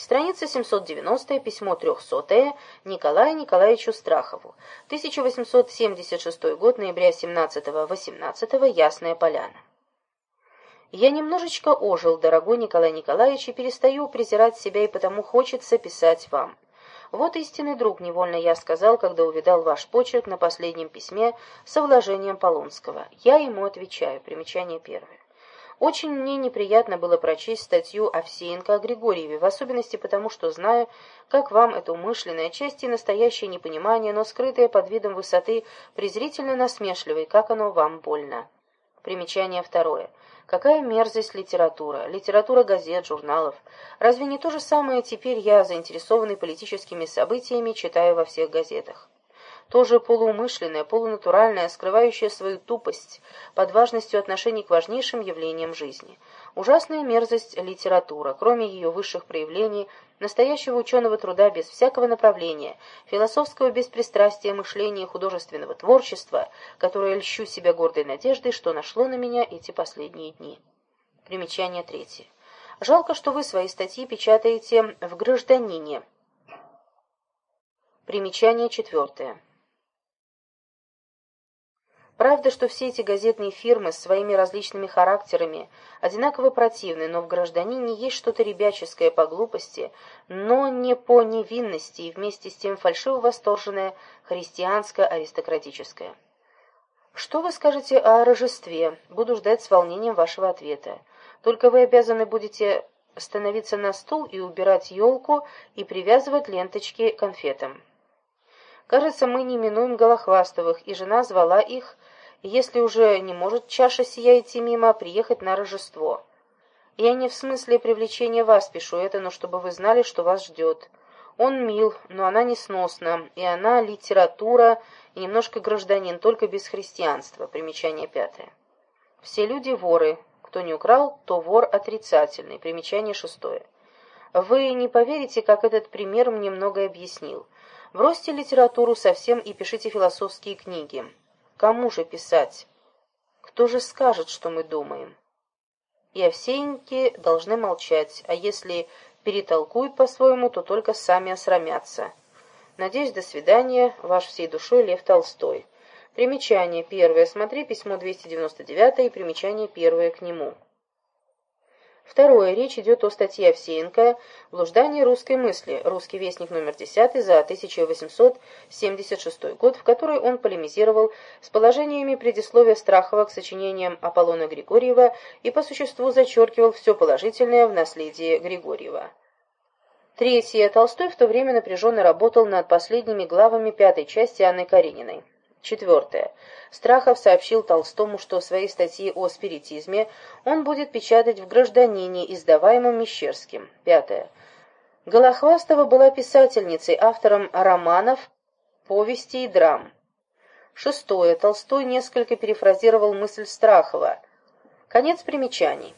Страница 790, письмо 300 Николаю Николаевичу Страхову. 1876 год, ноября 17-18, Ясная Поляна. Я немножечко ожил, дорогой Николай Николаевич, и перестаю презирать себя, и потому хочется писать вам. Вот истинный друг, невольно я сказал, когда увидал ваш почерк на последнем письме со вложением Полонского. Я ему отвечаю. Примечание первое. Очень мне неприятно было прочесть статью Овсеенко о Григорьеве, в особенности потому, что знаю, как вам это умышленное, части настоящее непонимание, но скрытое под видом высоты, презрительно насмешливой, как оно вам больно. Примечание второе. Какая мерзость литература, литература газет, журналов. Разве не то же самое теперь я, заинтересованный политическими событиями, читаю во всех газетах? Тоже полуумышленное, полунатуральное, скрывающее свою тупость под важностью отношений к важнейшим явлениям жизни. Ужасная мерзость литература, кроме ее высших проявлений, настоящего ученого труда без всякого направления, философского беспристрастия мышления художественного творчества, которое льщу себя гордой надеждой, что нашло на меня эти последние дни. Примечание третье. Жалко, что вы свои статьи печатаете в «Гражданине». Примечание четвертое. Правда, что все эти газетные фирмы с своими различными характерами одинаково противны, но в гражданине есть что-то ребяческое по глупости, но не по невинности и вместе с тем фальшиво-восторженное христианско-аристократическое. Что вы скажете о рожестве? Буду ждать с волнением вашего ответа. Только вы обязаны будете становиться на стул и убирать елку и привязывать ленточки конфетам. Кажется, мы не минуем Голохвастовых, и жена звала их если уже не может чаша сия идти мимо, приехать на Рождество. Я не в смысле привлечения вас пишу это, но чтобы вы знали, что вас ждет. Он мил, но она несносна, и она литература, и немножко гражданин, только без христианства. Примечание пятое. Все люди воры. Кто не украл, то вор отрицательный. Примечание шестое. Вы не поверите, как этот пример мне многое объяснил. Бросьте литературу совсем и пишите философские книги. Кому же писать? Кто же скажет, что мы думаем? И овсеянки должны молчать, а если перетолкуют по-своему, то только сами осрамятся. Надеюсь, до свидания. Ваш всей душой Лев Толстой. Примечание первое. Смотри письмо 299 и примечание первое к нему. Второе. Речь идет о статье Овсеенко «Блуждание русской мысли. Русский вестник номер 10 за 1876 год», в которой он полемизировал с положениями предисловия Страхова к сочинениям Аполлона Григорьева и по существу зачеркивал все положительное в наследии Григорьева. Третье. Толстой в то время напряженно работал над последними главами пятой части Анны Карениной. Четвертое. Страхов сообщил Толстому, что свои статьи о спиритизме он будет печатать в «Гражданине», издаваемом Мещерским. Пятое. Голохвастова была писательницей, автором романов, повестей и драм. Шестое. Толстой несколько перефразировал мысль Страхова. Конец примечаний.